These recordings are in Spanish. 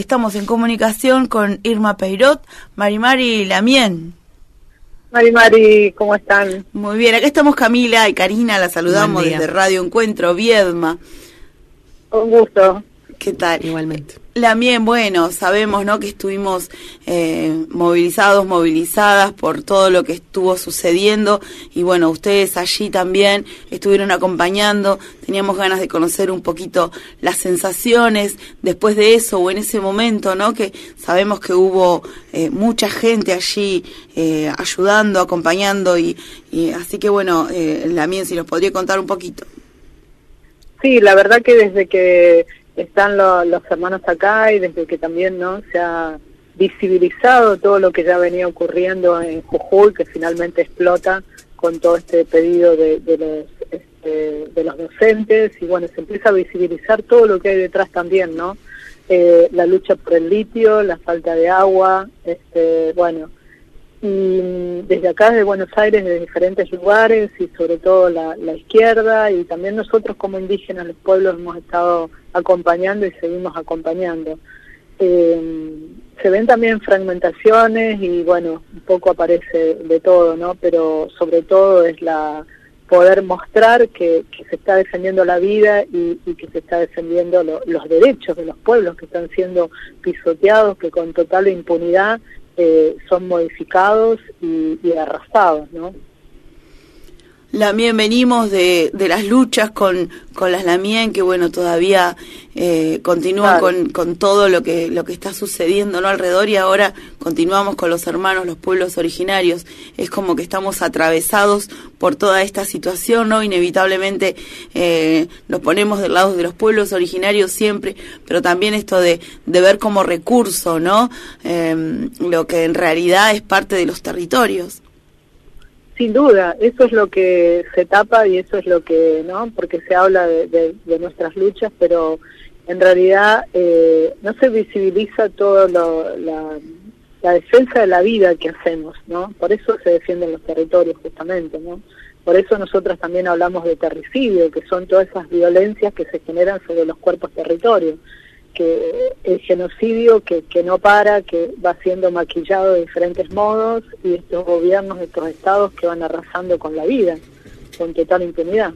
Estamos en comunicación con Irma Peirot, Marimari Lamien. Mari Mari, ¿cómo están? Muy bien, acá estamos Camila y Karina, la saludamos desde Radio Encuentro, Viedma. Un gusto. ¿Qué tal? Igualmente. También, bueno, sabemos, ¿no? Que estuvimos eh, movilizados, movilizadas por todo lo que estuvo sucediendo y bueno, ustedes allí también estuvieron acompañando. Teníamos ganas de conocer un poquito las sensaciones después de eso o en ese momento, ¿no? Que sabemos que hubo eh, mucha gente allí eh, ayudando, acompañando y, y, así que bueno, eh, Lamien, si nos podría contar un poquito. Sí, la verdad que desde que están los hermanos acá y desde que también no se ha visibilizado todo lo que ya venía ocurriendo en Jujuy, que finalmente explota con todo este pedido de, de los este, de los docentes y bueno, se empieza a visibilizar todo lo que hay detrás también, ¿no? Eh, la lucha por el litio, la falta de agua, este, bueno, y desde acá, de Buenos Aires, de diferentes lugares y sobre todo la, izquierda y también nosotros como indígenas, los pueblos, hemos estado acompañando y seguimos acompañando. Eh, se ven también fragmentaciones y bueno, un poco aparece de todo, ¿no? Pero sobre todo es la poder mostrar que, que se está defendiendo la vida y, que se está defendiendo lo, los derechos de los pueblos que están siendo pisoteados, que con total impunidad eh, son modificados y, y arrastrados, ¿no? Lamien, venimos de, de las luchas con, con las Lamien, que bueno, todavía eh, continúan Claro. con, con todo lo que, lo que está sucediendo ¿no? alrededor y ahora continuamos con los hermanos, los pueblos originarios. Es como que estamos atravesados por toda esta situación, ¿no? Inevitablemente eh, nos ponemos del lado de los pueblos originarios siempre, pero también esto de, de ver como recurso, ¿no? Eh, lo que en realidad es parte de los territorios. Sin duda, eso es lo que se tapa y eso es lo que, ¿no? Porque se habla de, de, nuestras luchas, pero en realidad eh, no se visibiliza todo lo, la, la defensa de la vida que hacemos, ¿no? Por eso se defienden los territorios justamente, ¿no? Por eso nosotros también hablamos de terricidio, que son todas esas violencias que se generan sobre los cuerpos territorios, que el genocidio que, que no para, que va siendo maquillado de diferentes modos y estos gobiernos, estos estados que van arrasando con la vida, con total impunidad.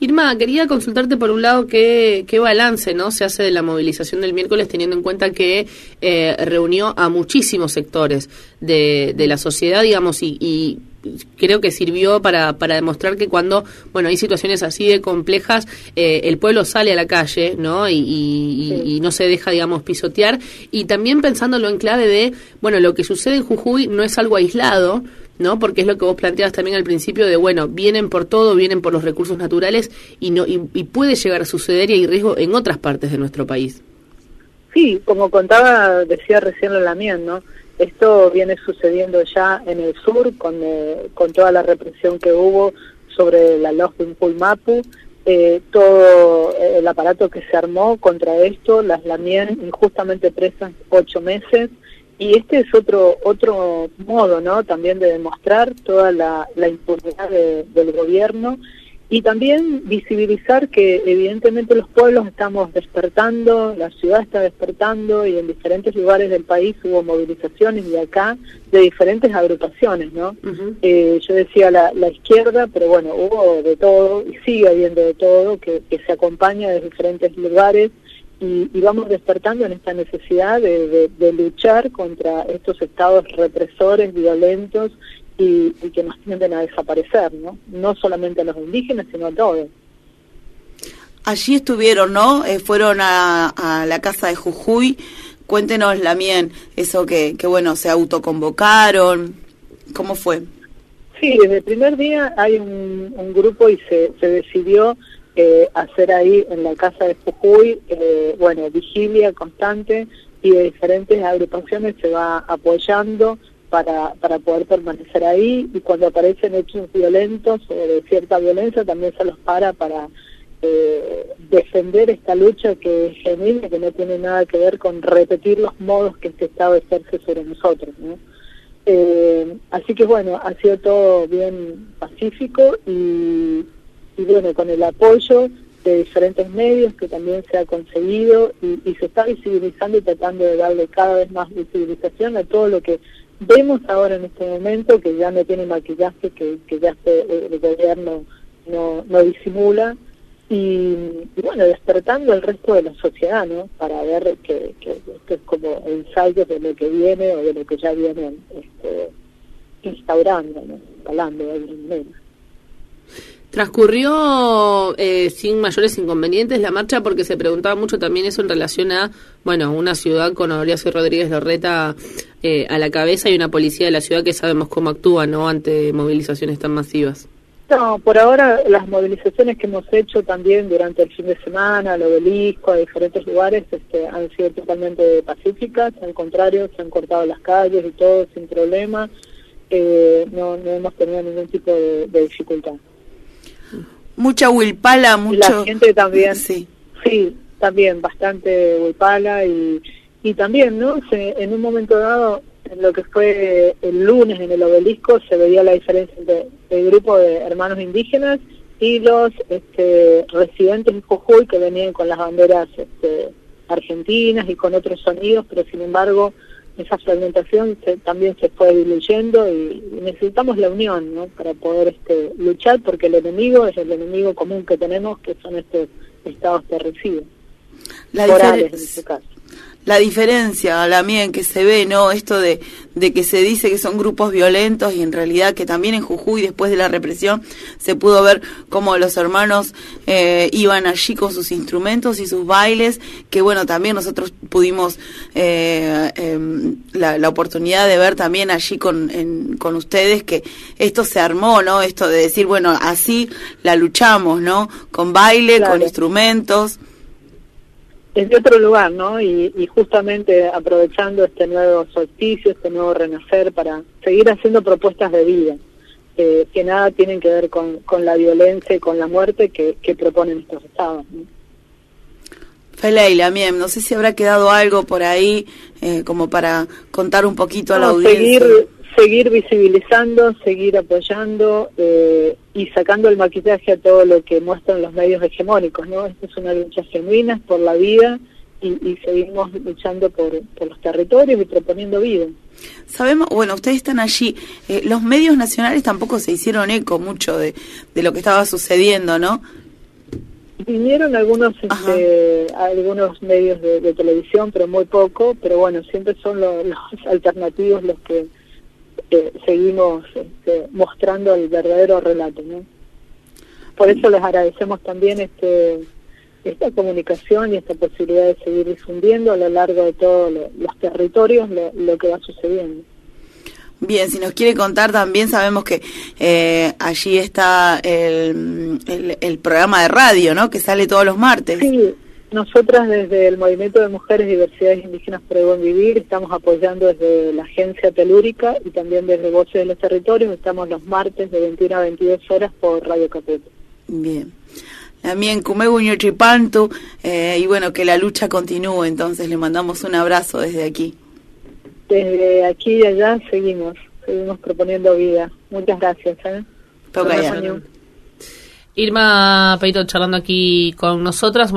Irma, quería consultarte por un lado qué, qué balance no se hace de la movilización del miércoles teniendo en cuenta que eh, reunió a muchísimos sectores de, de la sociedad, digamos, y, y creo que sirvió para, para demostrar que cuando bueno hay situaciones así de complejas eh, el pueblo sale a la calle no y, y, Sí. y no se deja digamos pisotear y también pensándolo en clave de bueno lo que sucede en Jujuy no es algo aislado ¿no? Porque es lo que vos planteabas también al principio de, bueno, vienen por todo, vienen por los recursos naturales y no y, y puede llegar a suceder y hay riesgo en otras partes de nuestro país. Sí, como contaba, decía recién la Lamien, ¿no? Esto viene sucediendo ya en el sur con, eh, con toda la represión que hubo sobre la Loj Mapu, eh, todo el aparato que se armó contra esto, las Lamien injustamente presas ocho meses, y este es otro otro modo, ¿no? También de demostrar toda la, la impunidad de- del gobierno y también visibilizar que evidentemente los pueblos estamos despertando, la ciudad está despertando y en diferentes lugares del país hubo movilizaciones y acá de diferentes agrupaciones, ¿no? Eh, yo decía la, la izquierda, pero bueno, hubo de todo y sigue habiendo de todo que, que se acompaña de diferentes lugares y, y vamos despertando en esta necesidad de, de- de luchar contra estos estados represores, violentos y, y que nos tienden a desaparecer, ¿no? No solamente a los indígenas, sino a todos. Allí estuvieron, ¿no? Eh, fueron a, a la casa de Jujuy. Cuéntenos, Lamien, eso que, que bueno, se autoconvocaron. ¿Cómo fue? Sí, desde el primer día hay un, un grupo y se, se decidió eh, hacer ahí en la casa de Jujuy, eh, bueno, vigilia constante y de diferentes agrupaciones se va apoyando para, para poder permanecer ahí y cuando aparecen hechos violentos o de cierta violencia también se los para para eh, defender esta lucha que es genuina, que no tiene nada que ver con repetir los modos que este Estado ejerce sobre nosotros, ¿no? Eh, así que bueno, ha sido todo bien pacífico y, y bueno, con el apoyo de diferentes medios que también se ha conseguido y, se está visibilizando y tratando de darle cada vez más visibilización a todo lo que vemos ahora en este momento, que ya no tiene maquillaje, que, que ya se, eh, el gobierno no, no disimula, y, bueno, despertando el resto de la sociedad, ¿no? Para ver que, que esto es como ensayos de lo que viene o de lo que ya vienen este, instaurando, ¿no? Hablando de menos. Transcurrió eh, sin mayores inconvenientes la marcha porque se preguntaba mucho también eso en relación a, bueno, una ciudad con Horacio Rodríguez Lorreta eh, a la cabeza y una policía de la ciudad que sabemos cómo actúa, ¿no? Ante movilizaciones tan masivas. No, por ahora las movilizaciones que hemos hecho también durante el fin de semana, al obelisco, a diferentes lugares, este, han sido totalmente pacíficas, al contrario, se han cortado las calles y todo sin problema, eh, no, no hemos tenido ningún tipo de dificultad mucha huilpala, mucho... La gente también, sí, sí también bastante huilpala y, y también, ¿no? en un momento dado, en lo que fue el lunes en el obelisco, se veía la diferencia entre el grupo de hermanos indígenas y los este, residentes de Jujuy que venían con las banderas este, argentinas y con otros sonidos, pero sin embargo esa fragmentación también se fue diluyendo y, necesitamos la unión ¿no? para poder este, luchar porque el enemigo es el enemigo común que tenemos que son estos estados terrestres, la morales en este caso la diferencia, la mía que se ve, ¿no? Esto de, de que se dice que son grupos violentos y en realidad que también en Jujuy, después de la represión, se pudo ver cómo los hermanos eh, iban allí con sus instrumentos y sus bailes, que bueno, también nosotros pudimos eh, em, la, la, oportunidad de ver también allí con, con ustedes que esto se armó, ¿no? Esto de decir, bueno, así la luchamos, ¿no? Con baile, con instrumentos es de otro lugar, ¿no? Y, justamente aprovechando este nuevo solsticio, este nuevo renacer para seguir haciendo propuestas de vida, que nada tienen que ver con, con la violencia y con la muerte que, que proponen estos estados. ¿no? Feleila, Miem, no sé si habrá quedado algo por ahí eh, como para contar un poquito a la audiencia seguir visibilizando, seguir apoyando eh, y sacando el maquillaje a todo lo que muestran los medios hegemónicos, ¿no? Esta es una lucha genuina por la vida y, seguimos luchando por, los territorios y proponiendo vida. Sabemos, bueno, ustedes están allí, eh, los medios nacionales tampoco se hicieron eco mucho de, de lo que estaba sucediendo, ¿no? Vinieron algunos este, algunos medios de, televisión, pero muy poco, pero bueno, siempre son los alternativos los que seguimos este, mostrando el verdadero relato. ¿no? Por eso les agradecemos también este esta comunicación y esta posibilidad de seguir difundiendo a lo largo de todos los territorios lo, que va sucediendo. Bien, si nos quiere contar también, sabemos que eh, allí está el, el, el, programa de radio, ¿no? Que sale todos los martes. Sí, nosotras desde el Movimiento de Mujeres y Diversidades Indígenas por el Buen Vivir estamos apoyando desde la Agencia Telúrica y también desde Voces de los Territorios. Estamos los martes de 21 a 22 horas por Radio Capeto. Bien. También Cumeguño Chipantu eh, y bueno, que la lucha continúe. Entonces le mandamos un abrazo desde aquí. Desde aquí y allá seguimos, seguimos proponiendo vida. Muchas gracias. ¿eh? Irma Peito charlando aquí con nosotras. Bueno,